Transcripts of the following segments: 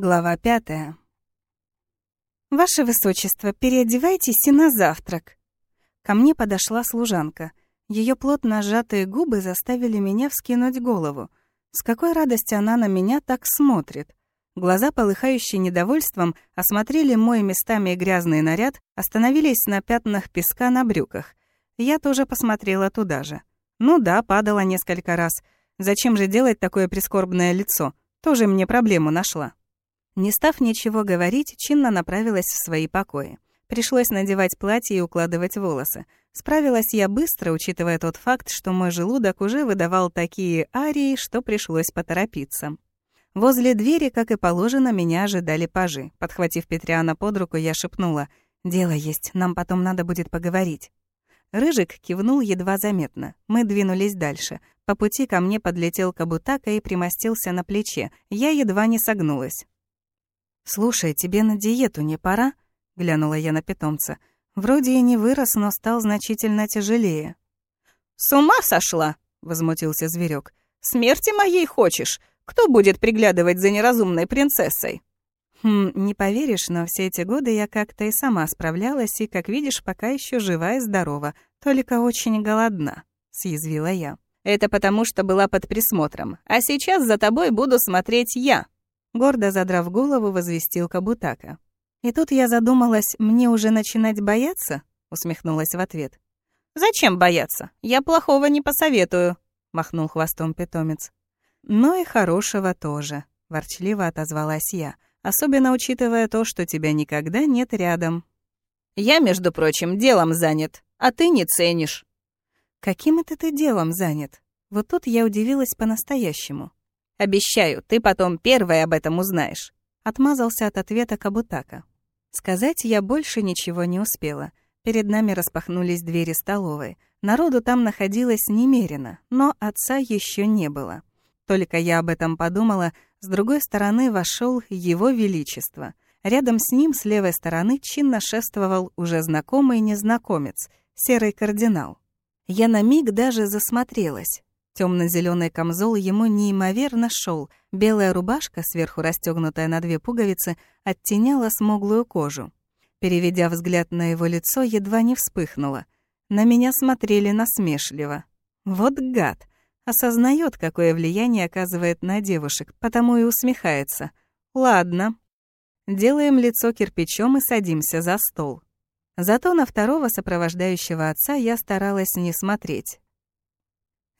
Глава пятая. «Ваше Высочество, переодевайтесь и на завтрак». Ко мне подошла служанка. Ее плотно сжатые губы заставили меня вскинуть голову. С какой радости она на меня так смотрит? Глаза, полыхающие недовольством, осмотрели мой местами грязный наряд, остановились на пятнах песка на брюках. Я тоже посмотрела туда же. Ну да, падала несколько раз. Зачем же делать такое прискорбное лицо? Тоже мне проблему нашла. Не став ничего говорить, чинно направилась в свои покои. Пришлось надевать платье и укладывать волосы. Справилась я быстро, учитывая тот факт, что мой желудок уже выдавал такие арии, что пришлось поторопиться. Возле двери, как и положено, меня ожидали пажи. Подхватив Петриана под руку, я шепнула «Дело есть, нам потом надо будет поговорить». Рыжик кивнул едва заметно. Мы двинулись дальше. По пути ко мне подлетел Кабутака и примостился на плече. Я едва не согнулась. «Слушай, тебе на диету не пора?» — глянула я на питомца. Вроде и не вырос, но стал значительно тяжелее. «С ума сошла!» — возмутился зверек. «Смерти моей хочешь? Кто будет приглядывать за неразумной принцессой?» «Хм, не поверишь, но все эти годы я как-то и сама справлялась, и, как видишь, пока еще жива и здорова, только очень голодна», — съязвила я. «Это потому, что была под присмотром, а сейчас за тобой буду смотреть я», Гордо задрав голову, возвестил Кабутака. «И тут я задумалась, мне уже начинать бояться?» усмехнулась в ответ. «Зачем бояться? Я плохого не посоветую», махнул хвостом питомец. «Но и хорошего тоже», ворчливо отозвалась я, особенно учитывая то, что тебя никогда нет рядом. «Я, между прочим, делом занят, а ты не ценишь». «Каким это ты делом занят?» Вот тут я удивилась по-настоящему. Обещаю, ты потом первая об этом узнаешь». Отмазался от ответа Кабутака. Сказать я больше ничего не успела. Перед нами распахнулись двери столовой. Народу там находилось немерено, но отца еще не было. Только я об этом подумала, с другой стороны вошел его величество. Рядом с ним, с левой стороны, чинно шествовал уже знакомый незнакомец, серый кардинал. Я на миг даже засмотрелась. Темно-зеленый камзол ему неимоверно шел. Белая рубашка, сверху расстегнутая на две пуговицы, оттеняла смуглую кожу. Переведя взгляд на его лицо, едва не вспыхнула. На меня смотрели насмешливо. Вот гад! Осознает, какое влияние оказывает на девушек, потому и усмехается. Ладно. Делаем лицо кирпичом и садимся за стол. Зато на второго сопровождающего отца я старалась не смотреть.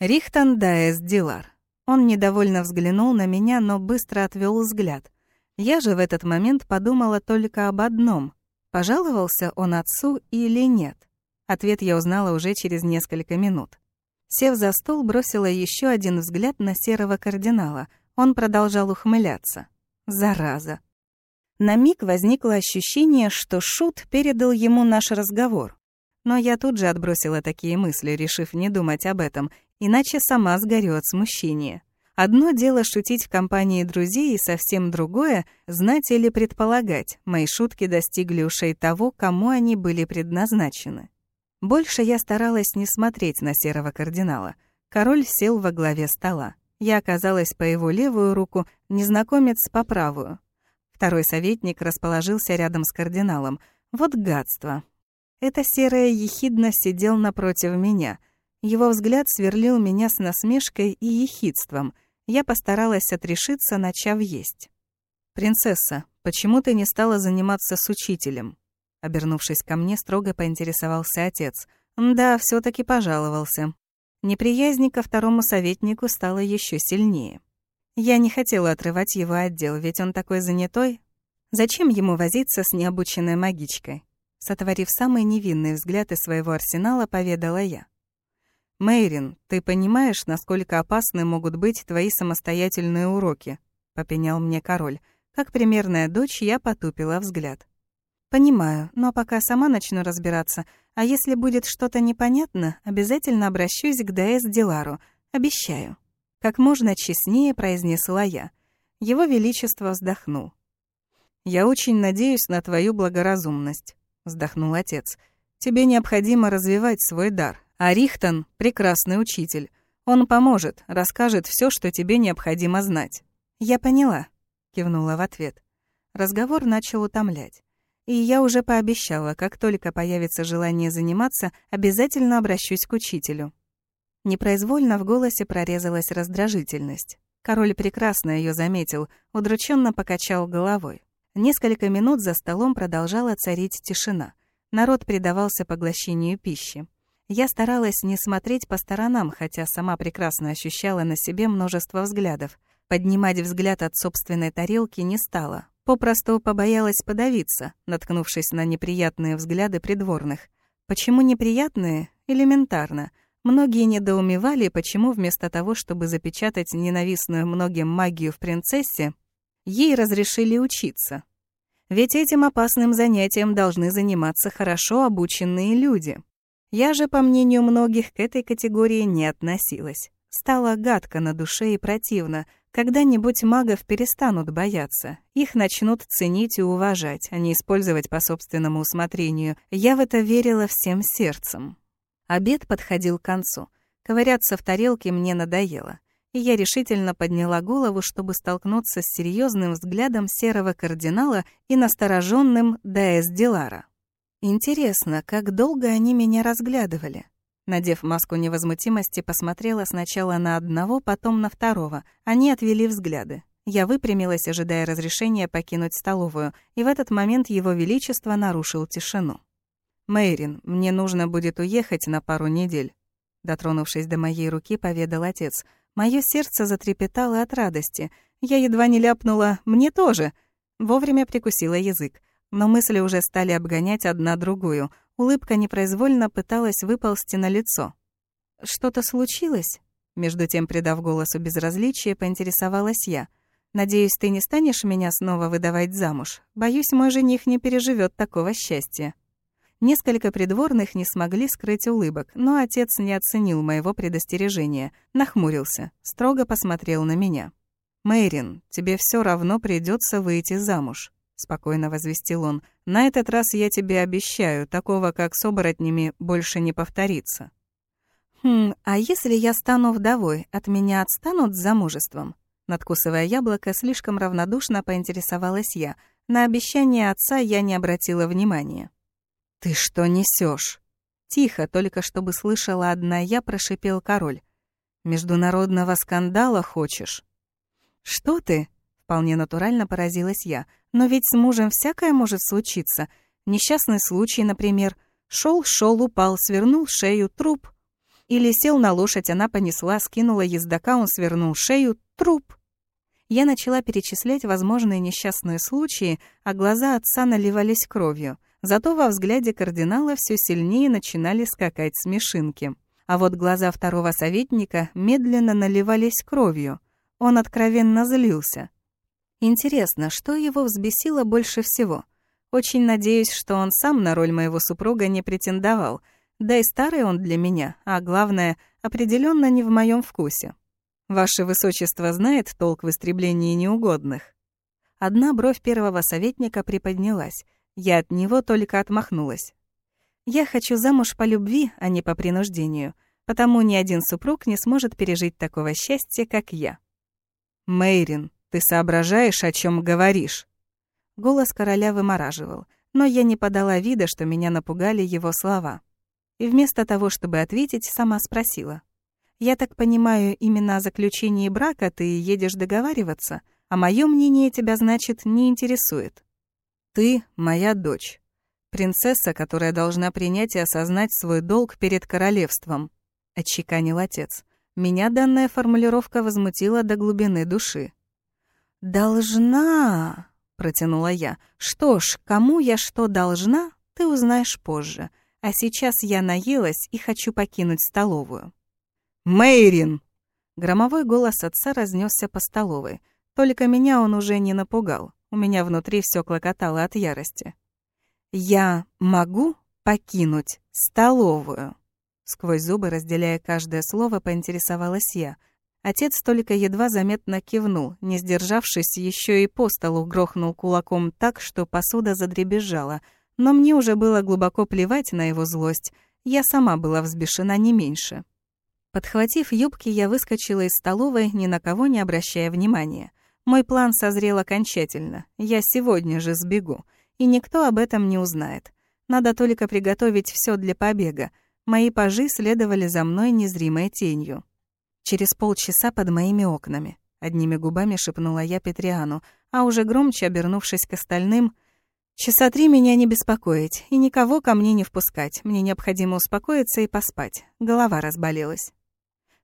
Рихтан Даэс Дилар. Он недовольно взглянул на меня, но быстро отвел взгляд. Я же в этот момент подумала только об одном. Пожаловался он отцу или нет? Ответ я узнала уже через несколько минут. Сев за стол, бросила еще один взгляд на серого кардинала. Он продолжал ухмыляться. Зараза. На миг возникло ощущение, что Шут передал ему наш разговор. Но я тут же отбросила такие мысли, решив не думать об этом, иначе сама сгорю от смущения. Одно дело шутить в компании друзей, и совсем другое — знать или предполагать, мои шутки достигли ушей того, кому они были предназначены. Больше я старалась не смотреть на серого кардинала. Король сел во главе стола. Я оказалась по его левую руку, незнакомец по правую. Второй советник расположился рядом с кардиналом. Вот гадство. Это серая ехидно сидел напротив меня — его взгляд сверлил меня с насмешкой и ехидством. Я постаралась отрешиться, начав есть. «Принцесса, почему ты не стала заниматься с учителем?» Обернувшись ко мне, строго поинтересовался отец. Да, все таки пожаловался. Неприязнь ко второму советнику стала еще сильнее. Я не хотела отрывать его отдел, ведь он такой занятой. Зачем ему возиться с необученной магичкой? Сотворив самый невинный взгляд из своего арсенала, поведала я. «Мэйрин, ты понимаешь, насколько опасны могут быть твои самостоятельные уроки?» — попенял мне король. Как примерная дочь, я потупила взгляд. «Понимаю, но пока сама начну разбираться, а если будет что-то непонятно, обязательно обращусь к ДС Дилару. Обещаю». Как можно честнее произнесла я. Его Величество вздохнул. «Я очень надеюсь на твою благоразумность», — вздохнул отец. «Тебе необходимо развивать свой дар, а Рихтон — прекрасный учитель. Он поможет, расскажет все, что тебе необходимо знать». «Я поняла», — кивнула в ответ. Разговор начал утомлять. И я уже пообещала, как только появится желание заниматься, обязательно обращусь к учителю. Непроизвольно в голосе прорезалась раздражительность. Король прекрасно ее заметил, удрученно покачал головой. Несколько минут за столом продолжала царить тишина. Народ предавался поглощению пищи. Я старалась не смотреть по сторонам, хотя сама прекрасно ощущала на себе множество взглядов. Поднимать взгляд от собственной тарелки не стала. Попросту побоялась подавиться, наткнувшись на неприятные взгляды придворных. Почему неприятные? Элементарно. Многие недоумевали, почему вместо того, чтобы запечатать ненавистную многим магию в принцессе, ей разрешили учиться. Ведь этим опасным занятием должны заниматься хорошо обученные люди. Я же, по мнению многих, к этой категории не относилась. Стало гадко на душе и противно. Когда-нибудь магов перестанут бояться. Их начнут ценить и уважать, а не использовать по собственному усмотрению. Я в это верила всем сердцем. Обед подходил к концу. Ковыряться в тарелке мне надоело. И я решительно подняла голову, чтобы столкнуться с серьезным взглядом серого кардинала и настороженным Даэс Дилара. Интересно, как долго они меня разглядывали? Надев маску невозмутимости, посмотрела сначала на одного, потом на второго. Они отвели взгляды. Я выпрямилась, ожидая разрешения покинуть столовую, и в этот момент Его Величество нарушил тишину. «Мэйрин, мне нужно будет уехать на пару недель», дотронувшись до моей руки, поведал отец. Моё сердце затрепетало от радости. Я едва не ляпнула «мне тоже». Вовремя прикусила язык. Но мысли уже стали обгонять одна другую. Улыбка непроизвольно пыталась выползти на лицо. «Что-то случилось?» Между тем, придав голосу безразличие, поинтересовалась я. «Надеюсь, ты не станешь меня снова выдавать замуж? Боюсь, мой жених не переживет такого счастья». Несколько придворных не смогли скрыть улыбок, но отец не оценил моего предостережения, нахмурился, строго посмотрел на меня. «Мэйрин, тебе все равно придется выйти замуж спокойно возвестил он. На этот раз я тебе обещаю, такого как с оборотнями больше не повторится. Хм, а если я стану вдовой, от меня отстанут с замужеством? Надкусывая яблоко, слишком равнодушно поинтересовалась я. На обещание отца я не обратила внимания. Ты что несешь? Тихо, только чтобы слышала одна я, прошипел король. Международного скандала хочешь? Что ты? Вполне натурально поразилась я. Но ведь с мужем всякое может случиться. Несчастный случай, например. шел, шел, упал, свернул шею, труп. Или сел на лошадь, она понесла, скинула ездока, он свернул шею, труп. Я начала перечислять возможные несчастные случаи, а глаза отца наливались кровью. Зато во взгляде кардинала все сильнее начинали скакать смешинки. А вот глаза второго советника медленно наливались кровью. Он откровенно злился. Интересно, что его взбесило больше всего? Очень надеюсь, что он сам на роль моего супруга не претендовал. Да и старый он для меня, а главное, определенно не в моем вкусе. Ваше высочество знает толк в истреблении неугодных. Одна бровь первого советника приподнялась. Я от него только отмахнулась. Я хочу замуж по любви, а не по принуждению, потому ни один супруг не сможет пережить такого счастья, как я. Мейрин, ты соображаешь, о чем говоришь?» Голос короля вымораживал, но я не подала вида, что меня напугали его слова. И вместо того, чтобы ответить, сама спросила. «Я так понимаю, именно о заключении брака ты едешь договариваться, а мое мнение тебя, значит, не интересует?» «Ты моя дочь. Принцесса, которая должна принять и осознать свой долг перед королевством», — отчеканил отец. Меня данная формулировка возмутила до глубины души. «Должна», — протянула я. «Что ж, кому я что должна, ты узнаешь позже. А сейчас я наелась и хочу покинуть столовую». «Мэйрин!» Громовой голос отца разнесся по столовой. Только меня он уже не напугал. У меня внутри все клокотало от ярости. «Я могу покинуть столовую?» Сквозь зубы, разделяя каждое слово, поинтересовалась я — Отец только едва заметно кивнул, не сдержавшись, еще и по столу грохнул кулаком так, что посуда задребезжала. Но мне уже было глубоко плевать на его злость. Я сама была взбешена не меньше. Подхватив юбки, я выскочила из столовой, ни на кого не обращая внимания. Мой план созрел окончательно. Я сегодня же сбегу, и никто об этом не узнает. Надо только приготовить все для побега. Мои пажи следовали за мной незримой тенью. Через полчаса под моими окнами. Одними губами шепнула я Петриану, а уже громче, обернувшись к остальным, «Часа три меня не беспокоить и никого ко мне не впускать. Мне необходимо успокоиться и поспать. Голова разболелась».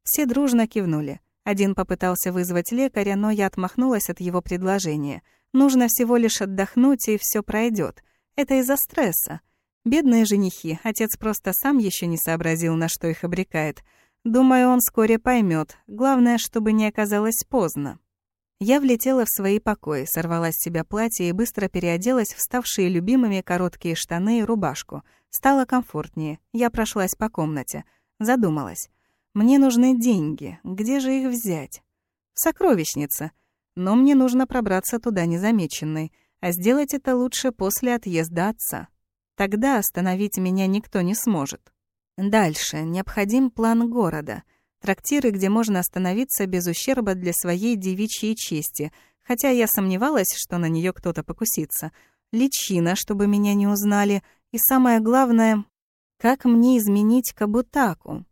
Все дружно кивнули. Один попытался вызвать лекаря, но я отмахнулась от его предложения. Нужно всего лишь отдохнуть, и все пройдет. Это из-за стресса. Бедные женихи, отец просто сам еще не сообразил, на что их обрекает. Думаю, он вскоре поймет. Главное, чтобы не оказалось поздно. Я влетела в свои покои, сорвала с себя платье и быстро переоделась в ставшие любимыми короткие штаны и рубашку. Стало комфортнее. Я прошлась по комнате. Задумалась. Мне нужны деньги. Где же их взять? В сокровищнице. Но мне нужно пробраться туда незамеченной. А сделать это лучше после отъезда отца. Тогда остановить меня никто не сможет. Дальше. Необходим план города. Трактиры, где можно остановиться без ущерба для своей девичьей чести, хотя я сомневалась, что на нее кто-то покусится. Личина, чтобы меня не узнали. И самое главное, как мне изменить Кабутаку?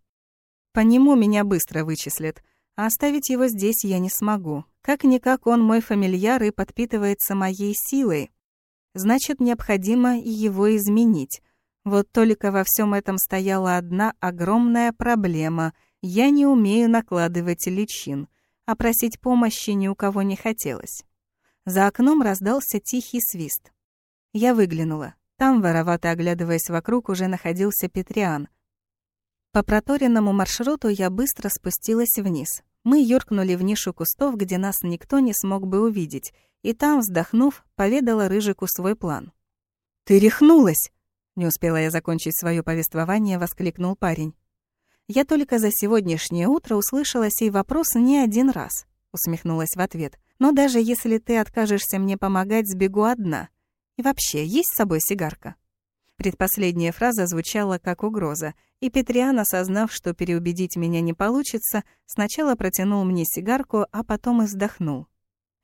По нему меня быстро вычислят, а оставить его здесь я не смогу. Как-никак он мой фамильяр и подпитывается моей силой. Значит, необходимо его изменить. Вот только во всем этом стояла одна огромная проблема. Я не умею накладывать личин, а просить помощи ни у кого не хотелось. За окном раздался тихий свист. Я выглянула. Там, воровато оглядываясь вокруг, уже находился Петриан — по проторенному маршруту я быстро спустилась вниз. Мы юркнули в нишу кустов, где нас никто не смог бы увидеть, и там, вздохнув, поведала Рыжику свой план. «Ты рехнулась!» Не успела я закончить свое повествование, воскликнул парень. «Я только за сегодняшнее утро услышала сей вопрос не один раз», усмехнулась в ответ. «Но даже если ты откажешься мне помогать, сбегу одна. И вообще, есть с собой сигарка?» Предпоследняя фраза звучала как угроза, и Петриан, осознав, что переубедить меня не получится, сначала протянул мне сигарку, а потом и вздохнул.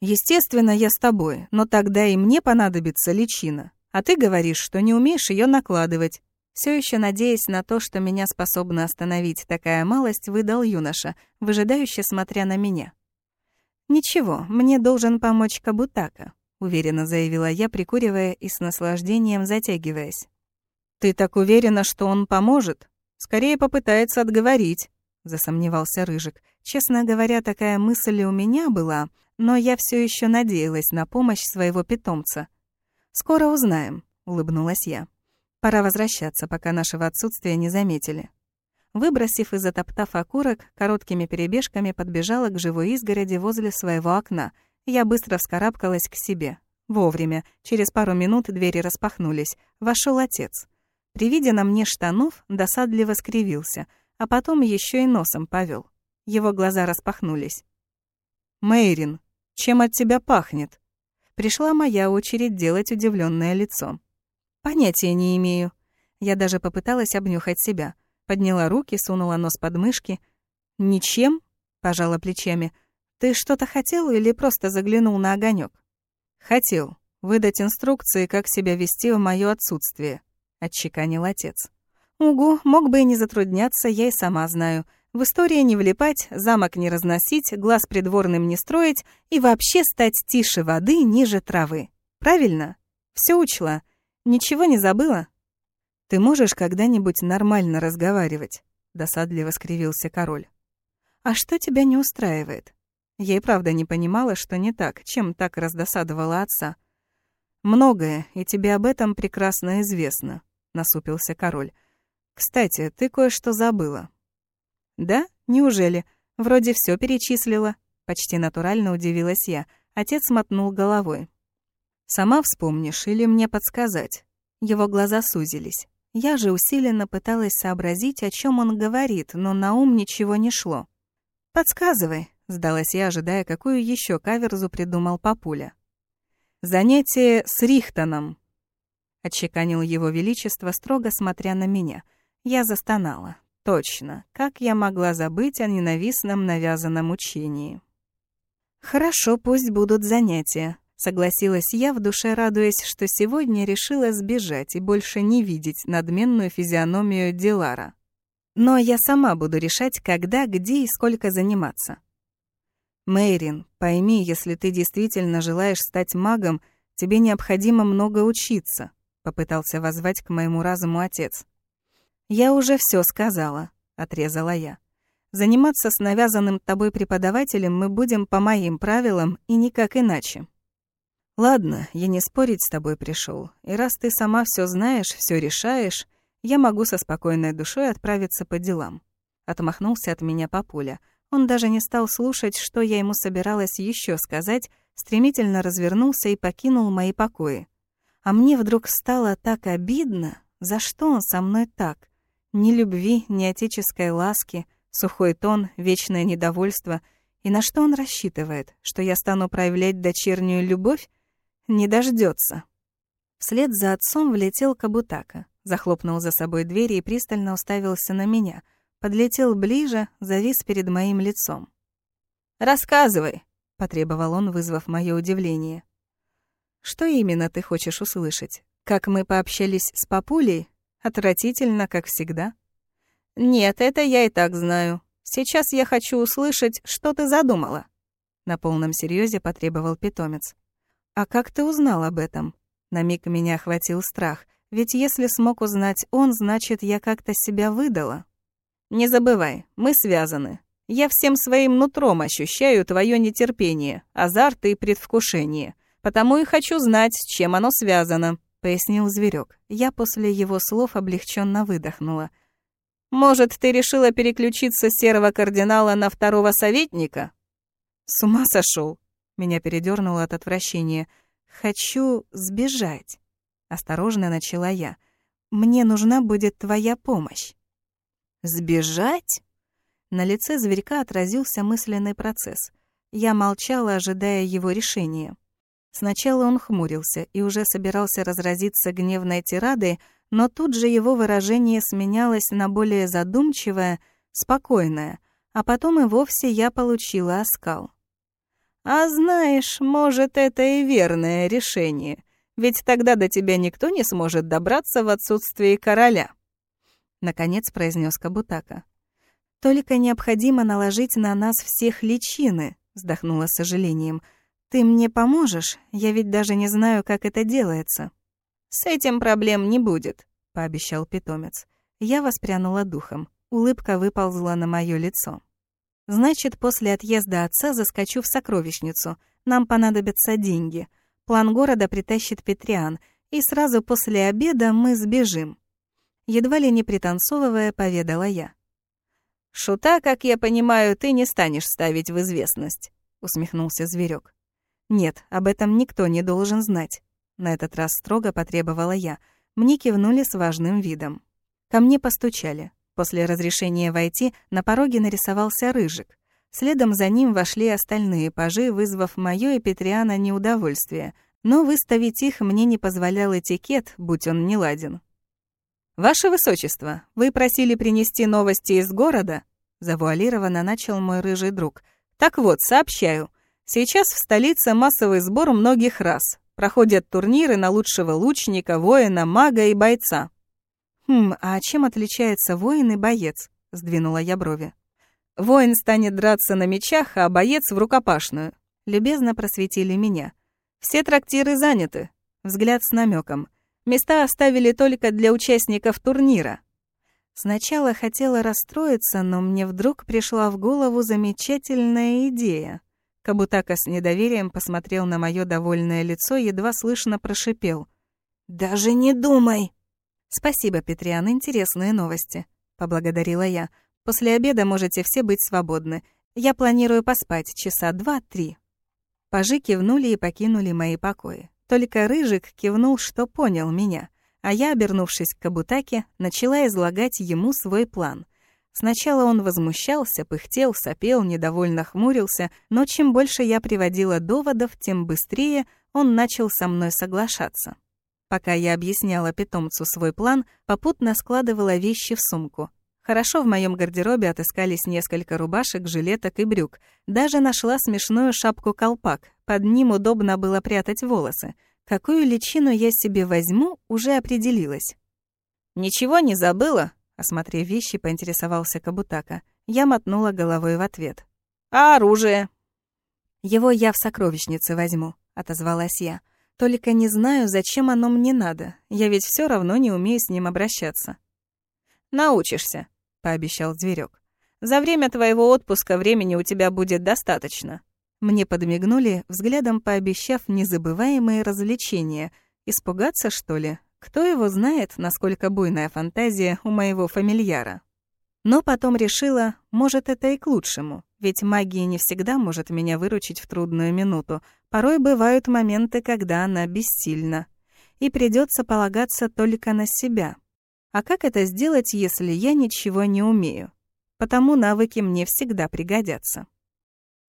«Естественно, я с тобой, но тогда и мне понадобится личина. А ты говоришь, что не умеешь ее накладывать». Все еще надеясь на то, что меня способна остановить такая малость, выдал юноша, выжидающе смотря на меня. «Ничего, мне должен помочь Кабутака», — уверенно заявила я, прикуривая и с наслаждением затягиваясь. «Ты так уверена, что он поможет? Скорее попытается отговорить», — засомневался Рыжик. Честно говоря, такая мысль и у меня была, но я все еще надеялась на помощь своего питомца. «Скоро узнаем», — улыбнулась я. «Пора возвращаться, пока нашего отсутствия не заметили». Выбросив и затоптав окурок, короткими перебежками подбежала к живой изгороди возле своего окна. Я быстро вскарабкалась к себе. Вовремя, через пару минут двери распахнулись. Вошел отец. При виде на мне штанов досадливо скривился, а потом еще и носом повел. Его глаза распахнулись. «Мэйрин, чем от тебя пахнет?» Пришла моя очередь делать удивленное лицо. «Понятия не имею». Я даже попыталась обнюхать себя. Подняла руки, сунула нос под мышки. «Ничем?» — пожала плечами. «Ты что-то хотел или просто заглянул на огонек? «Хотел. Выдать инструкции, как себя вести в моё отсутствие. — отчеканил отец. «Угу, мог бы и не затрудняться, я и сама знаю. В истории не влипать, замок не разносить, глаз придворным не строить и вообще стать тише воды, ниже травы. Правильно? Все учла. Ничего не забыла?» «Ты можешь когда-нибудь нормально разговаривать?» — досадливо скривился король. «А что тебя не устраивает?» Я и правда не понимала, что не так, чем так раздосадовала отца. «Многое, и тебе об этом прекрасно известно», — насупился король. «Кстати, ты кое-что забыла». «Да? Неужели? Вроде все перечислила». Почти натурально удивилась я. Отец мотнул головой. «Сама вспомнишь или мне подсказать?» Его глаза сузились. Я же усиленно пыталась сообразить, о чем он говорит, но на ум ничего не шло. «Подсказывай», — сдалась я, ожидая, какую еще каверзу придумал папуля. «Занятие с Рихтоном», — отчеканил его величество, строго смотря на меня. Я застонала. Точно, как я могла забыть о ненавистном навязанном учении? «Хорошо, пусть будут занятия», — согласилась я, в душе радуясь, что сегодня решила сбежать и больше не видеть надменную физиономию Дилара. Но я сама буду решать, когда, где и сколько заниматься. Мэйрин, пойми, если ты действительно желаешь стать магом, тебе необходимо много учиться, попытался воззвать к моему разуму отец. Я уже все сказала, отрезала я. Заниматься с навязанным тобой преподавателем мы будем по моим правилам и никак иначе. Ладно, я не спорить с тобой пришел, и раз ты сама все знаешь, все решаешь, я могу со спокойной душой отправиться по делам. Отмахнулся от меня папуля, он даже не стал слушать, что я ему собиралась еще сказать, стремительно развернулся и покинул мои покои. А мне вдруг стало так обидно, за что он со мной так. Ни любви, ни отеческой ласки, сухой тон, вечное недовольство. И на что он рассчитывает? Что я стану проявлять дочернюю любовь? Не дождется. Вслед за отцом влетел Кабутака, захлопнул за собой дверь и пристально уставился на меня — подлетел ближе, завис перед моим лицом. «Рассказывай», — потребовал он, вызвав мое удивление. «Что именно ты хочешь услышать? Как мы пообщались с папулей? Отвратительно, как всегда?» «Нет, это я и так знаю. Сейчас я хочу услышать, что ты задумала», — на полном серьезе потребовал питомец. «А как ты узнал об этом?» На миг меня охватил страх, ведь если смог узнать он, значит, я как-то себя выдала. Не забывай, мы связаны. Я всем своим нутром ощущаю твое нетерпение, азарт и предвкушение. Потому и хочу знать, с чем оно связано», — пояснил зверек. Я после его слов облегченно выдохнула. «Может, ты решила переключиться с серого кардинала на второго советника?» «С ума сошел. Меня передернуло от отвращения. «Хочу сбежать», — осторожно начала я. «Мне нужна будет твоя помощь». Сбежать? На лице зверька отразился мысленный процесс. Я молчала, ожидая его решения. Сначала он хмурился и уже собирался разразиться гневной тирадой, но тут же его выражение сменялось на более задумчивое, спокойное, а потом и вовсе я получила оскал. «А знаешь, может, это и верное решение, ведь тогда до тебя никто не сможет добраться в отсутствие короля». — наконец произнес Кабутака. «Только необходимо наложить на нас всех личины», — вздохнула с сожалением. «Ты мне поможешь? Я ведь даже не знаю, как это делается». «С этим проблем не будет», — пообещал питомец. Я воспрянула духом. Улыбка выползла на моё лицо. «Значит, после отъезда отца заскочу в сокровищницу. Нам понадобятся деньги. План города притащит Петриан, и сразу после обеда мы сбежим едва ли не пританцовывая, поведала я. «Шута, как я понимаю, ты не станешь ставить в известность», — усмехнулся зверек. «Нет, об этом никто не должен знать», — на этот раз строго потребовала я. Мне кивнули с важным видом. Ко мне постучали. После разрешения войти на пороге нарисовался Рыжик. Следом за ним вошли остальные пажи, вызвав моё и Петриана неудовольствие, но выставить их мне не позволял этикет, будь он неладен. «Ваше Высочество, вы просили принести новости из города?» Завуалированно начал мой рыжий друг. «Так вот, сообщаю. Сейчас в столице массовый сбор многих рас. Проходят турниры на лучшего лучника, воина, мага и бойца». «Хм, а чем отличается воин и боец?» — сдвинула я брови. «Воин станет драться на мечах, а боец — в рукопашную». Любезно просветили меня. «Все трактиры заняты». Взгляд с намеком. Места оставили только для участников турнира. Сначала хотела расстроиться, но мне вдруг пришла в голову замечательная идея. Кабутака с недоверием посмотрел на мое довольное лицо и едва слышно прошипел. «Даже не думай!» «Спасибо, Петриан, интересные новости», — поблагодарила я. «После обеда можете все быть свободны. Я планирую поспать часа два-три». Пажи кивнули и покинули мои покои. Только Рыжик кивнул, что понял меня, а я, обернувшись к Кабутаке, начала излагать ему свой план. Сначала он возмущался, пыхтел, сопел, недовольно хмурился, но чем больше я приводила доводов, тем быстрее он начал со мной соглашаться. Пока я объясняла питомцу свой план, попутно складывала вещи в сумку. Хорошо в моем гардеробе отыскались несколько рубашек, жилеток и брюк. Даже нашла смешную шапку-колпак. Под ним удобно было прятать волосы. Какую личину я себе возьму, уже определилась. «Ничего не забыла?» Осмотрев вещи, поинтересовался Кабутака. Я мотнула головой в ответ. «А оружие?» «Его я в сокровищнице возьму», — отозвалась я. «Только не знаю, зачем оно мне надо. Я ведь все равно не умею с ним обращаться». «Научишься», — пообещал зверек. «За время твоего отпуска времени у тебя будет достаточно». Мне подмигнули, взглядом пообещав незабываемые развлечения. Испугаться, что ли? Кто его знает, насколько буйная фантазия у моего фамильяра? Но потом решила, может, это и к лучшему, ведь магия не всегда может меня выручить в трудную минуту. Порой бывают моменты, когда она бессильна. И придется полагаться только на себя. А как это сделать, если я ничего не умею? Потому навыки мне всегда пригодятся.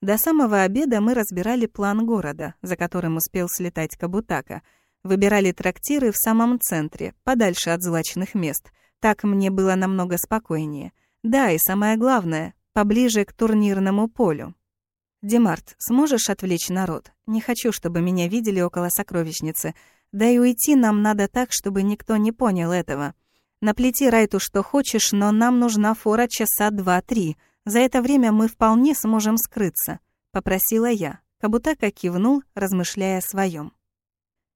До самого обеда мы разбирали план города, за которым успел слетать Кабутака. Выбирали трактиры в самом центре, подальше от злачных мест. Так мне было намного спокойнее. Да, и самое главное, поближе к турнирному полю. «Демарт, сможешь отвлечь народ? Не хочу, чтобы меня видели около сокровищницы. Да и уйти нам надо так, чтобы никто не понял этого. Наплети Райту что хочешь, но нам нужна фора часа два-три. За это время мы вполне сможем скрыться», — попросила я. Кабутака кивнул, размышляя о своем.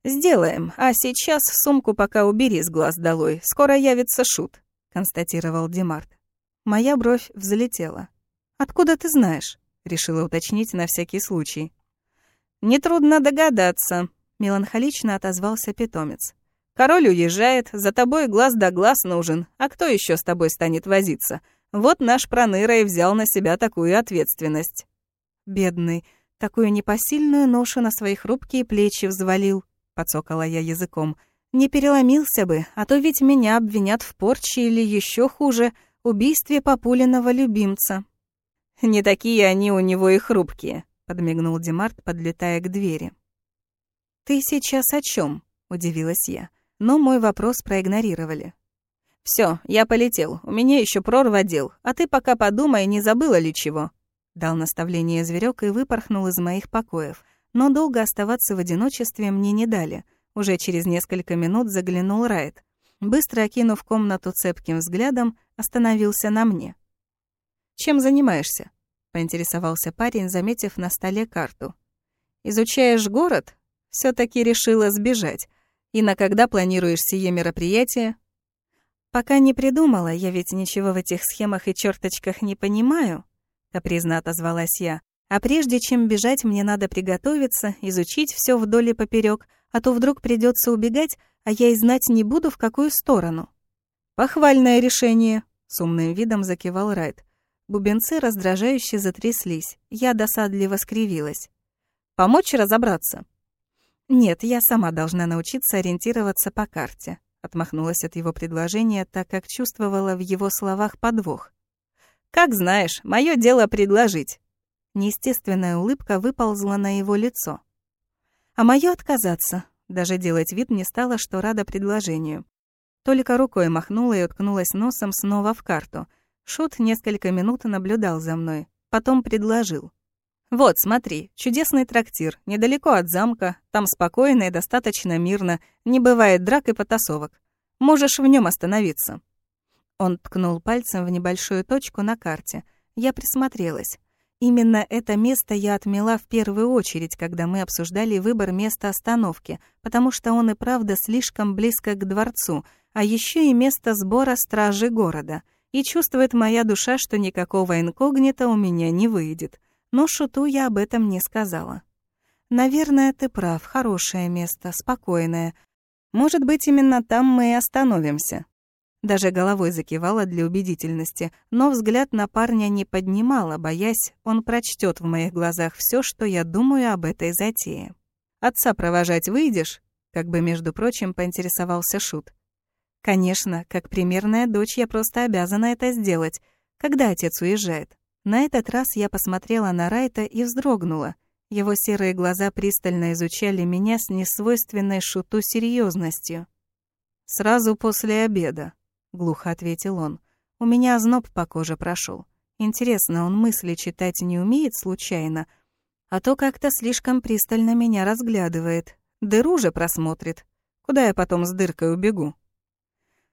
«Сделаем, а сейчас сумку пока убери с глаз долой. Скоро явится шут», — констатировал Демарт. Моя бровь взлетела. «Откуда ты знаешь?» — решила уточнить на всякий случай. «Нетрудно догадаться», — меланхолично отозвался питомец. Король уезжает, за тобой глаз да глаз нужен, а кто еще с тобой станет возиться? Вот наш Проныра и взял на себя такую ответственность». «Бедный, такую непосильную ношу на свои хрупкие плечи взвалил», — подсокала я языком. «Не переломился бы, а то ведь меня обвинят в порче или еще хуже, убийстве популенного любимца». «Не такие они у него и хрупкие», — подмигнул Демарт, подлетая к двери. «Ты сейчас о чем? удивилась я но мой вопрос проигнорировали. Все, я полетел. У меня еще прорва дел. А ты пока подумай, не забыла ли чего?» Дал наставление зверек и выпорхнул из моих покоев. Но долго оставаться в одиночестве мне не дали. Уже через несколько минут заглянул Райт. Быстро окинув комнату цепким взглядом, остановился на мне. «Чем занимаешься?» — поинтересовался парень, заметив на столе карту. «Изучаешь город? все таки решила сбежать. И на когда планируешь сие мероприятие? Пока не придумала, я ведь ничего в этих схемах и черточках не понимаю, капризно отозвалась я. А прежде чем бежать, мне надо приготовиться, изучить все вдоль и поперек, а то вдруг придется убегать, а я и знать не буду, в какую сторону. Похвальное решение, с умным видом закивал Райт. Бубенцы раздражающе затряслись. Я досадливо скривилась. Помочь разобраться. «Нет, я сама должна научиться ориентироваться по карте», отмахнулась от его предложения, так как чувствовала в его словах подвох. «Как знаешь, мое дело предложить». Неестественная улыбка выползла на его лицо. А мое отказаться. Даже делать вид не стала, что рада предложению. Только рукой махнула и уткнулась носом снова в карту. Шут несколько минут наблюдал за мной. Потом предложил. «Вот, смотри, чудесный трактир, недалеко от замка, там спокойно и достаточно мирно, не бывает драк и потасовок. Можешь в нем остановиться». Он ткнул пальцем в небольшую точку на карте. Я присмотрелась. Именно это место я отмела в первую очередь, когда мы обсуждали выбор места остановки, потому что он и правда слишком близко к дворцу, а еще и место сбора стражи города. И чувствует моя душа, что никакого инкогнито у меня не выйдет но Шуту я об этом не сказала. «Наверное, ты прав, хорошее место, спокойное. Может быть, именно там мы и остановимся». Даже головой закивала для убедительности, но взгляд на парня не поднимала, боясь, он прочтет в моих глазах все, что я думаю об этой затее. «Отца провожать выйдешь?» Как бы, между прочим, поинтересовался Шут. «Конечно, как примерная дочь я просто обязана это сделать. Когда отец уезжает?» На этот раз я посмотрела на Райта и вздрогнула. Его серые глаза пристально изучали меня с несвойственной шуту серьезностью. «Сразу после обеда», — глухо ответил он. У меня озноб по коже прошел. Интересно, он мысли читать не умеет случайно, а то как-то слишком пристально меня разглядывает. Дыру же просмотрит. Куда я потом с дыркой убегу?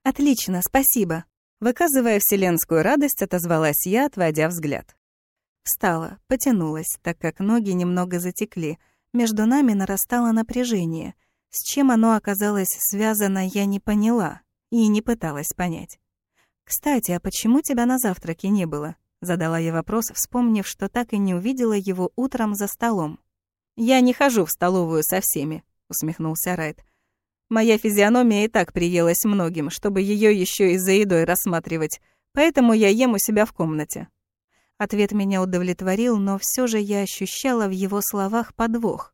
Отлично, спасибо. Выказывая вселенскую радость, отозвалась я, отводя взгляд. Встала, потянулась, так как ноги немного затекли. Между нами нарастало напряжение. С чем оно оказалось связано, я не поняла и не пыталась понять. «Кстати, а почему тебя на завтраке не было?» Задала я вопрос, вспомнив, что так и не увидела его утром за столом. «Я не хожу в столовую со всеми», — усмехнулся Райт. «Моя физиономия и так приелась многим, чтобы ее еще и за едой рассматривать, поэтому я ем у себя в комнате». Ответ меня удовлетворил, но все же я ощущала в его словах подвох.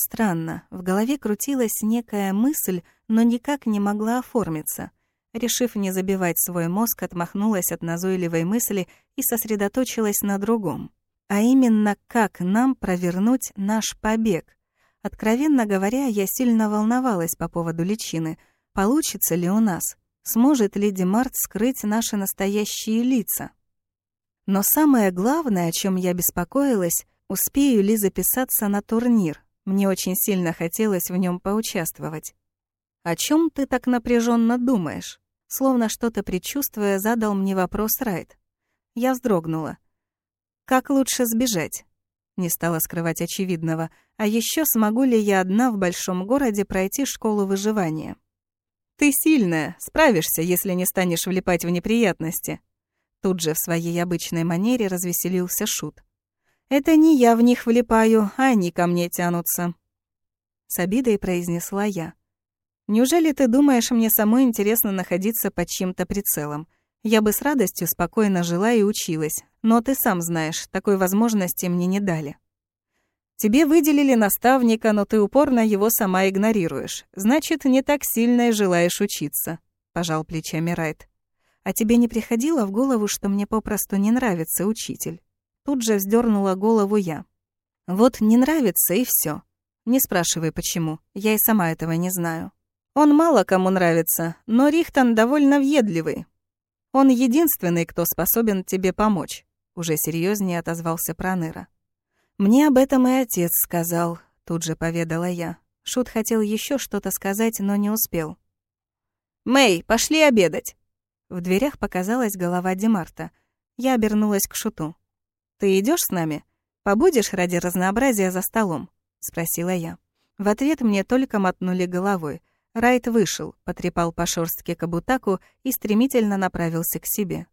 Странно, в голове крутилась некая мысль, но никак не могла оформиться. Решив не забивать свой мозг, отмахнулась от назойливой мысли и сосредоточилась на другом. А именно, как нам провернуть наш побег. Откровенно говоря, я сильно волновалась по поводу личины. Получится ли у нас? Сможет ли Демарт скрыть наши настоящие лица? Но самое главное, о чем я беспокоилась, успею ли записаться на турнир. Мне очень сильно хотелось в нем поучаствовать. «О чем ты так напряженно думаешь?» Словно что-то предчувствуя, задал мне вопрос Райт. Я вздрогнула. «Как лучше сбежать?» Не стала скрывать очевидного. «А еще смогу ли я одна в большом городе пройти школу выживания?» «Ты сильная, справишься, если не станешь влипать в неприятности». Тут же в своей обычной манере развеселился Шут. «Это не я в них влипаю, а они ко мне тянутся». С обидой произнесла я. Неужели ты думаешь, мне самой интересно находиться под чьим-то прицелом? Я бы с радостью спокойно жила и училась, но ты сам знаешь, такой возможности мне не дали. Тебе выделили наставника, но ты упорно его сама игнорируешь. Значит, не так сильно и желаешь учиться», — пожал плечами Райт. «А тебе не приходило в голову, что мне попросту не нравится учитель?» Тут же вздернула голову я. «Вот не нравится, и все. Не спрашивай, почему. Я и сама этого не знаю. Он мало кому нравится, но Рихтон довольно въедливый. Он единственный, кто способен тебе помочь», — уже серьезнее отозвался Проныра. «Мне об этом и отец сказал», — тут же поведала я. Шут хотел еще что-то сказать, но не успел. «Мэй, пошли обедать!» В дверях показалась голова Демарта. Я обернулась к Шуту. «Ты идешь с нами? Побудешь ради разнообразия за столом?» — спросила я. В ответ мне только мотнули головой. Райт вышел, потрепал по шорстке Кабутаку и стремительно направился к себе.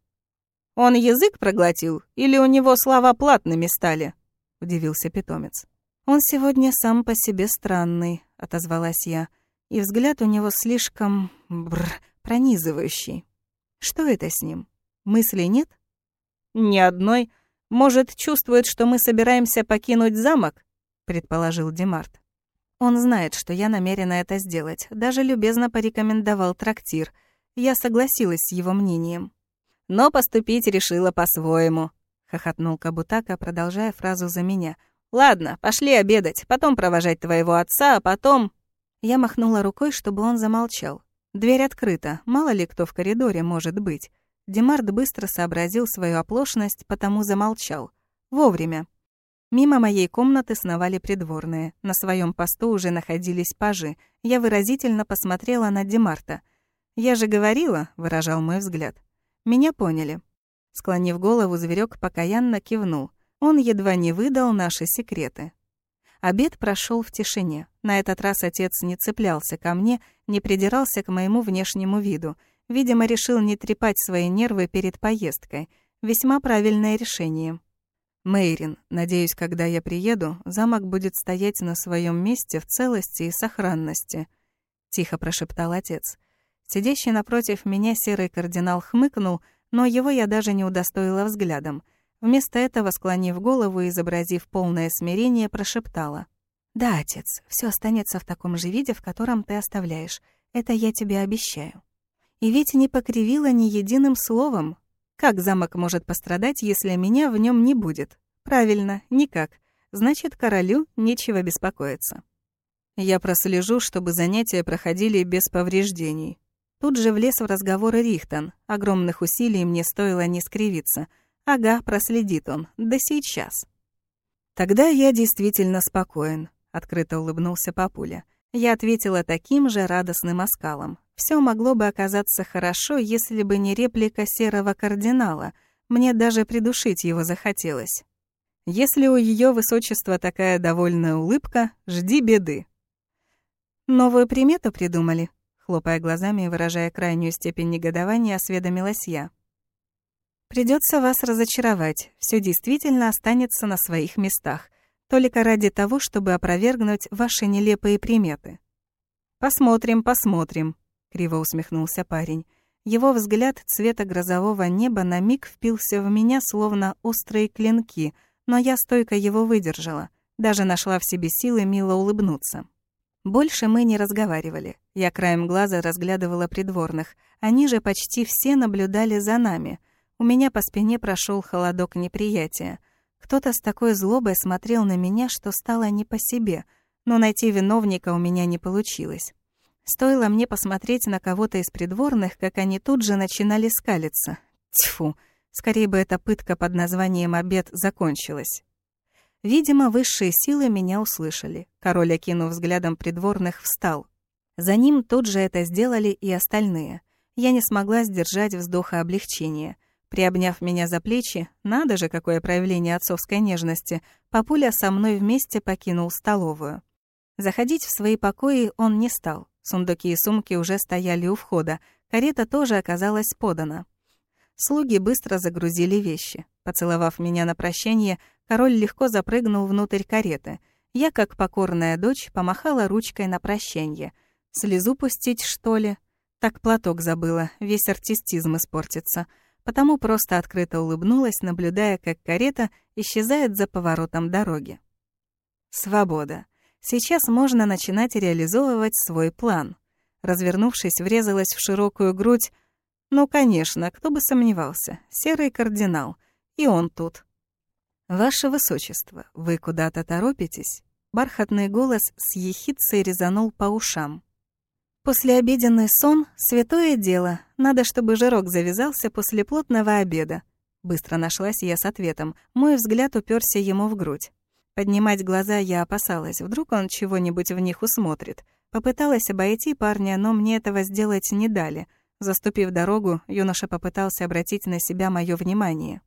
«Он язык проглотил или у него слова платными стали?» — удивился питомец. «Он сегодня сам по себе странный», — отозвалась я, и взгляд у него слишком... бр... пронизывающий. Что это с ним? Мыслей нет? «Ни одной. Может, чувствует, что мы собираемся покинуть замок?» — предположил Демарт. Он знает, что я намерена это сделать, даже любезно порекомендовал трактир. Я согласилась с его мнением. Но поступить решила по-своему, хохотнул Кабутака, продолжая фразу за меня. Ладно, пошли обедать, потом провожать твоего отца, а потом Я махнула рукой, чтобы он замолчал. Дверь открыта, мало ли кто в коридоре может быть. Демард быстро сообразил свою оплошность, потому замолчал. Вовремя. Мимо моей комнаты сновали придворные. На своем посту уже находились пажи. Я выразительно посмотрела на Демарта. «Я же говорила», — выражал мой взгляд. «Меня поняли». Склонив голову, зверек покаянно кивнул. Он едва не выдал наши секреты. Обед прошел в тишине. На этот раз отец не цеплялся ко мне, не придирался к моему внешнему виду. Видимо, решил не трепать свои нервы перед поездкой. Весьма правильное решение. Мейрин, надеюсь, когда я приеду, замок будет стоять на своем месте в целости и сохранности», — тихо прошептал отец. Сидящий напротив меня серый кардинал хмыкнул, но его я даже не удостоила взглядом. Вместо этого, склонив голову и изобразив полное смирение, прошептала. «Да, отец, все останется в таком же виде, в котором ты оставляешь. Это я тебе обещаю». И ведь не покривила ни единым словом, как замок может пострадать, если меня в нем не будет? Правильно, никак. Значит, королю нечего беспокоиться. Я прослежу, чтобы занятия проходили без повреждений. Тут же влез в разговоры Рихтон. Огромных усилий мне стоило не скривиться. Ага, проследит он. Да сейчас. Тогда я действительно спокоен, открыто улыбнулся папуля. Я ответила таким же радостным оскалом. Все могло бы оказаться хорошо, если бы не реплика серого кардинала. Мне даже придушить его захотелось. Если у ее высочества такая довольная улыбка, жди беды. Новую примету придумали, хлопая глазами и выражая крайнюю степень негодования, осведомилась я. Придется вас разочаровать. Все действительно останется на своих местах, только ради того, чтобы опровергнуть ваши нелепые приметы. Посмотрим, посмотрим, криво усмехнулся парень. Его взгляд цвета грозового неба на миг впился в меня, словно острые клинки, но я стойко его выдержала, даже нашла в себе силы мило улыбнуться. Больше мы не разговаривали. Я краем глаза разглядывала придворных. Они же почти все наблюдали за нами. У меня по спине прошел холодок неприятия. Кто-то с такой злобой смотрел на меня, что стало не по себе, но найти виновника у меня не получилось. Стоило мне посмотреть на кого-то из придворных, как они тут же начинали скалиться. Тьфу, скорее бы эта пытка под названием «обед» закончилась. Видимо, высшие силы меня услышали. Король, окинув взглядом придворных, встал. За ним тут же это сделали и остальные. Я не смогла сдержать вздоха облегчения. Приобняв меня за плечи, надо же, какое проявление отцовской нежности, папуля со мной вместе покинул столовую. Заходить в свои покои он не стал. Сундуки и сумки уже стояли у входа. Карета тоже оказалась подана. Слуги быстро загрузили вещи. Поцеловав меня на прощание, Король легко запрыгнул внутрь кареты. Я, как покорная дочь, помахала ручкой на прощанье. Слезу пустить, что ли? Так платок забыла, весь артистизм испортится. Потому просто открыто улыбнулась, наблюдая, как карета исчезает за поворотом дороги. Свобода. Сейчас можно начинать реализовывать свой план. Развернувшись, врезалась в широкую грудь. Ну, конечно, кто бы сомневался. Серый кардинал. И он тут. «Ваше Высочество, вы куда-то торопитесь?» Бархатный голос с ехидцей резанул по ушам. «Послеобеденный сон — святое дело. Надо, чтобы жирок завязался после плотного обеда». Быстро нашлась я с ответом. Мой взгляд уперся ему в грудь. Поднимать глаза я опасалась. Вдруг он чего-нибудь в них усмотрит. Попыталась обойти парня, но мне этого сделать не дали. Заступив дорогу, юноша попытался обратить на себя мое внимание.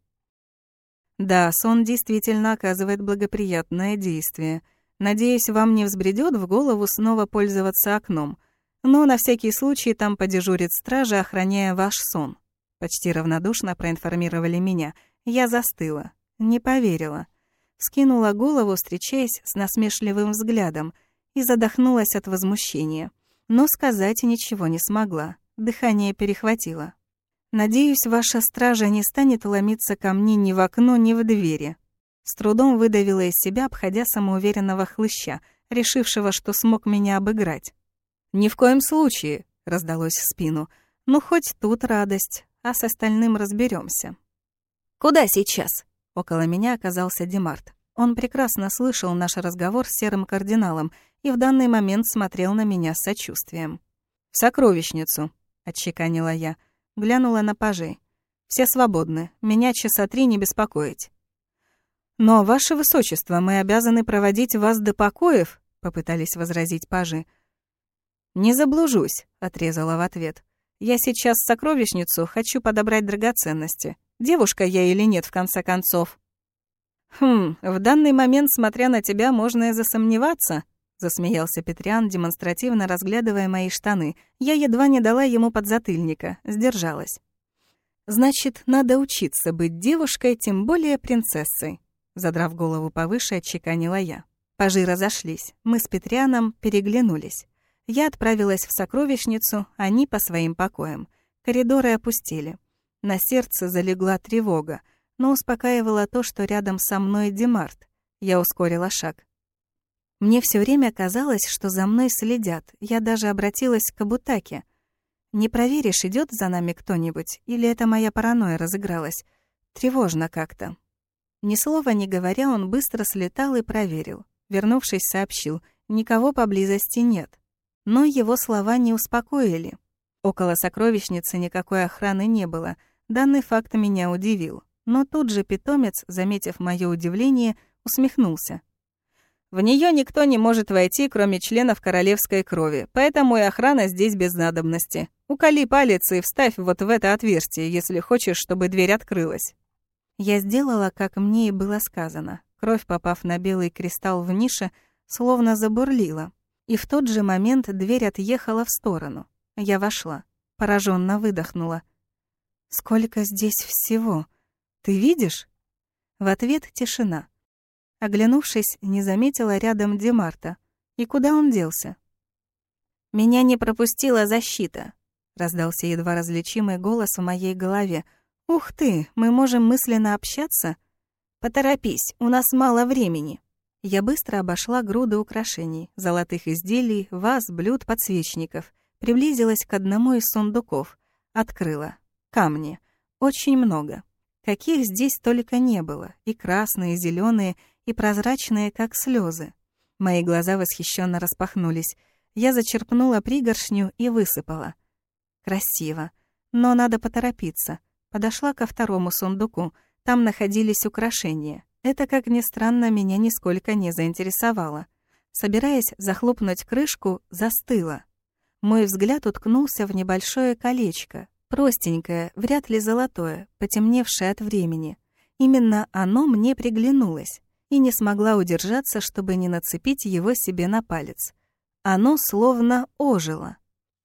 Да, сон действительно оказывает благоприятное действие. Надеюсь, вам не взбредёт в голову снова пользоваться окном. Но на всякий случай там подежурит стража, охраняя ваш сон. Почти равнодушно проинформировали меня. Я застыла. Не поверила. Скинула голову, встречаясь с насмешливым взглядом, и задохнулась от возмущения. Но сказать ничего не смогла. Дыхание перехватило. Надеюсь, ваша стража не станет ломиться ко мне ни в окно, ни в двери. С трудом выдавила из себя, обходя самоуверенного хлыща, решившего, что смог меня обыграть. «Ни в коем случае», — раздалось в спину. «Ну, хоть тут радость, а с остальным разберемся. «Куда сейчас?» Около меня оказался Демарт. Он прекрасно слышал наш разговор с серым кардиналом и в данный момент смотрел на меня с сочувствием. «В сокровищницу», — отчеканила я, — глянула на пажей. «Все свободны, меня часа три не беспокоить». «Но, ваше высочество, мы обязаны проводить вас до покоев», — попытались возразить пажи. «Не заблужусь», — отрезала в ответ. «Я сейчас в сокровищницу хочу подобрать драгоценности. Девушка я или нет, в конце концов?» «Хм, в данный момент, смотря на тебя, можно и засомневаться», засмеялся Петриан, демонстративно разглядывая мои штаны. Я едва не дала ему подзатыльника, сдержалась. Значит, надо учиться быть девушкой, тем более принцессой, задрав голову повыше, отчеканила я. Пажи разошлись. Мы с Петрианом переглянулись. Я отправилась в сокровищницу, они по своим покоям. Коридоры опустили. На сердце залегла тревога, но успокаивало то, что рядом со мной Демарт. Я ускорила шаг. Мне все время казалось, что за мной следят. Я даже обратилась к Абутаке. Не проверишь, идет за нами кто-нибудь, или это моя паранойя разыгралась. Тревожно как-то. Ни слова не говоря, он быстро слетал и проверил. Вернувшись, сообщил, никого поблизости нет. Но его слова не успокоили. Около сокровищницы никакой охраны не было. Данный факт меня удивил. Но тут же питомец, заметив мое удивление, усмехнулся. В нее никто не может войти, кроме членов королевской крови, поэтому и охрана здесь без надобности. Уколи палец и вставь вот в это отверстие, если хочешь, чтобы дверь открылась. Я сделала, как мне и было сказано. Кровь, попав на белый кристалл в нише, словно забурлила. И в тот же момент дверь отъехала в сторону. Я вошла. Пораженно выдохнула. «Сколько здесь всего? Ты видишь?» В ответ тишина. Оглянувшись, не заметила рядом Демарта. И куда он делся? «Меня не пропустила защита», — раздался едва различимый голос в моей голове. «Ух ты, мы можем мысленно общаться?» «Поторопись, у нас мало времени». Я быстро обошла груды украшений, золотых изделий, ваз, блюд, подсвечников. Приблизилась к одному из сундуков. Открыла. Камни. Очень много. Каких здесь только не было. И красные, и зеленые, и прозрачные, как слезы. Мои глаза восхищенно распахнулись. Я зачерпнула пригоршню и высыпала. Красиво. Но надо поторопиться. Подошла ко второму сундуку. Там находились украшения. Это, как ни странно, меня нисколько не заинтересовало. Собираясь захлопнуть крышку, застыла. Мой взгляд уткнулся в небольшое колечко. Простенькое, вряд ли золотое, потемневшее от времени. Именно оно мне приглянулось и не смогла удержаться, чтобы не нацепить его себе на палец. Оно словно ожило.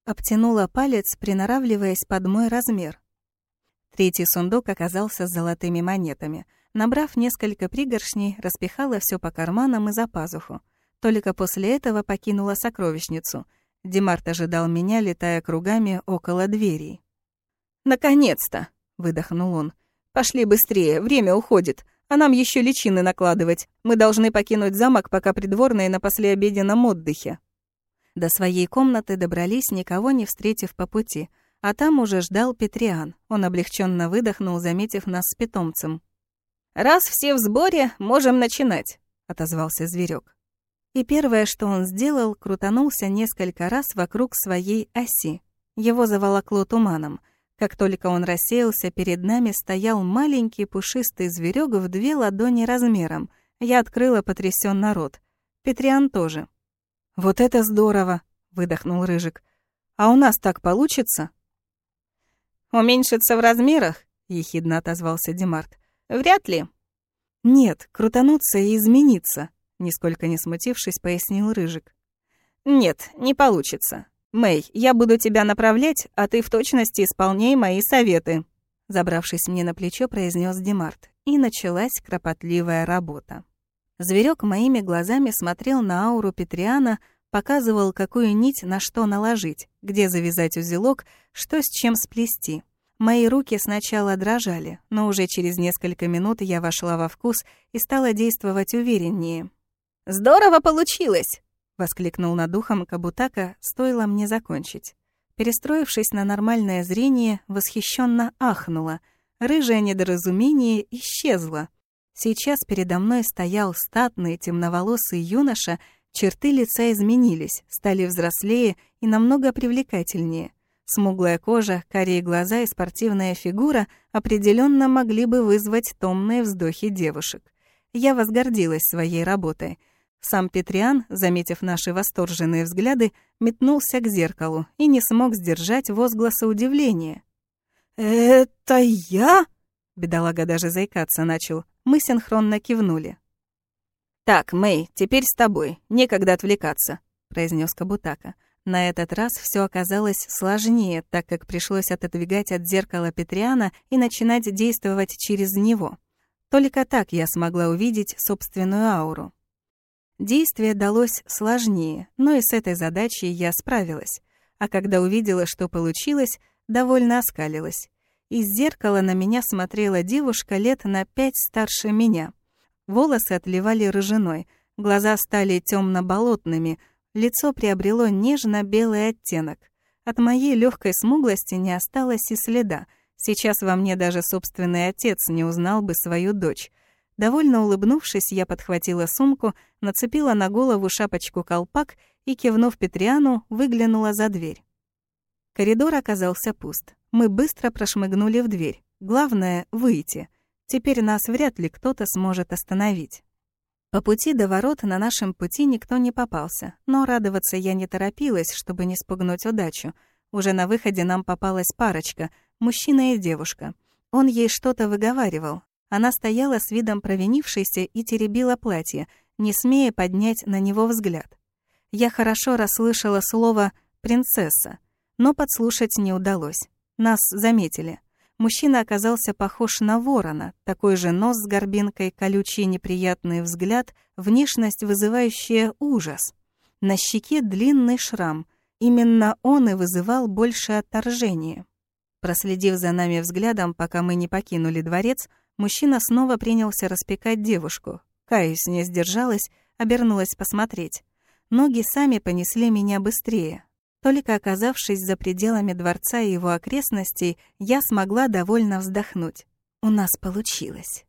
Обтянула палец, приноравливаясь под мой размер. Третий сундук оказался с золотыми монетами. Набрав несколько пригоршней, распихала все по карманам и за пазуху. Только после этого покинула сокровищницу. Демарт ожидал меня, летая кругами около дверей. «Наконец-то!» — выдохнул он. «Пошли быстрее, время уходит. А нам еще личины накладывать. Мы должны покинуть замок, пока придворные на послеобеденном отдыхе». До своей комнаты добрались, никого не встретив по пути. А там уже ждал Петриан. Он облегченно выдохнул, заметив нас с питомцем. «Раз все в сборе, можем начинать», — отозвался зверек. И первое, что он сделал, крутанулся несколько раз вокруг своей оси. Его заволокло туманом — как только он рассеялся, перед нами стоял маленький пушистый зверёк в две ладони размером. Я открыла потрясённо рот. Петриан тоже. «Вот это здорово!» — выдохнул Рыжик. «А у нас так получится?» «Уменьшиться в размерах?» — ехидно отозвался Демарт. «Вряд ли». «Нет, крутануться и измениться», — нисколько не смутившись, пояснил Рыжик. «Нет, не получится. «Мэй, я буду тебя направлять, а ты в точности исполняй мои советы», забравшись мне на плечо, произнес Демарт, и началась кропотливая работа. Зверек моими глазами смотрел на ауру Петриана, показывал, какую нить на что наложить, где завязать узелок, что с чем сплести. Мои руки сначала дрожали, но уже через несколько минут я вошла во вкус и стала действовать увереннее. «Здорово получилось!» — воскликнул над ухом Кабутака, стоило мне закончить. Перестроившись на нормальное зрение, восхищенно ахнула. Рыжее недоразумение исчезло. Сейчас передо мной стоял статный темноволосый юноша, черты лица изменились, стали взрослее и намного привлекательнее. Смуглая кожа, карие глаза и спортивная фигура определенно могли бы вызвать томные вздохи девушек. Я возгордилась своей работой — сам Петриан, заметив наши восторженные взгляды, метнулся к зеркалу и не смог сдержать возгласа удивления. «Это я?» Бедолага даже заикаться начал. Мы синхронно кивнули. «Так, Мэй, теперь с тобой. Некогда отвлекаться», — произнес Кабутака. На этот раз все оказалось сложнее, так как пришлось отодвигать от зеркала Петриана и начинать действовать через него. Только так я смогла увидеть собственную ауру. Действие далось сложнее, но и с этой задачей я справилась. А когда увидела, что получилось, довольно оскалилась. Из зеркала на меня смотрела девушка лет на пять старше меня. Волосы отливали рыжиной, глаза стали темно болотными лицо приобрело нежно-белый оттенок. От моей легкой смуглости не осталось и следа. Сейчас во мне даже собственный отец не узнал бы свою дочь. Довольно улыбнувшись, я подхватила сумку, нацепила на голову шапочку-колпак и, кивнув Петриану, выглянула за дверь. Коридор оказался пуст. Мы быстро прошмыгнули в дверь. Главное — выйти. Теперь нас вряд ли кто-то сможет остановить. По пути до ворот на нашем пути никто не попался, но радоваться я не торопилась, чтобы не спугнуть удачу. Уже на выходе нам попалась парочка, мужчина и девушка. Он ей что-то выговаривал. Она стояла с видом провинившейся и теребила платье, не смея поднять на него взгляд. Я хорошо расслышала слово «принцесса», но подслушать не удалось. Нас заметили. Мужчина оказался похож на ворона, такой же нос с горбинкой, колючий неприятный взгляд, внешность, вызывающая ужас. На щеке длинный шрам. Именно он и вызывал больше отторжения. Проследив за нами взглядом, пока мы не покинули дворец, мужчина снова принялся распекать девушку. Каюсь не сдержалась, обернулась посмотреть. Ноги сами понесли меня быстрее. Только оказавшись за пределами дворца и его окрестностей, я смогла довольно вздохнуть. У нас получилось.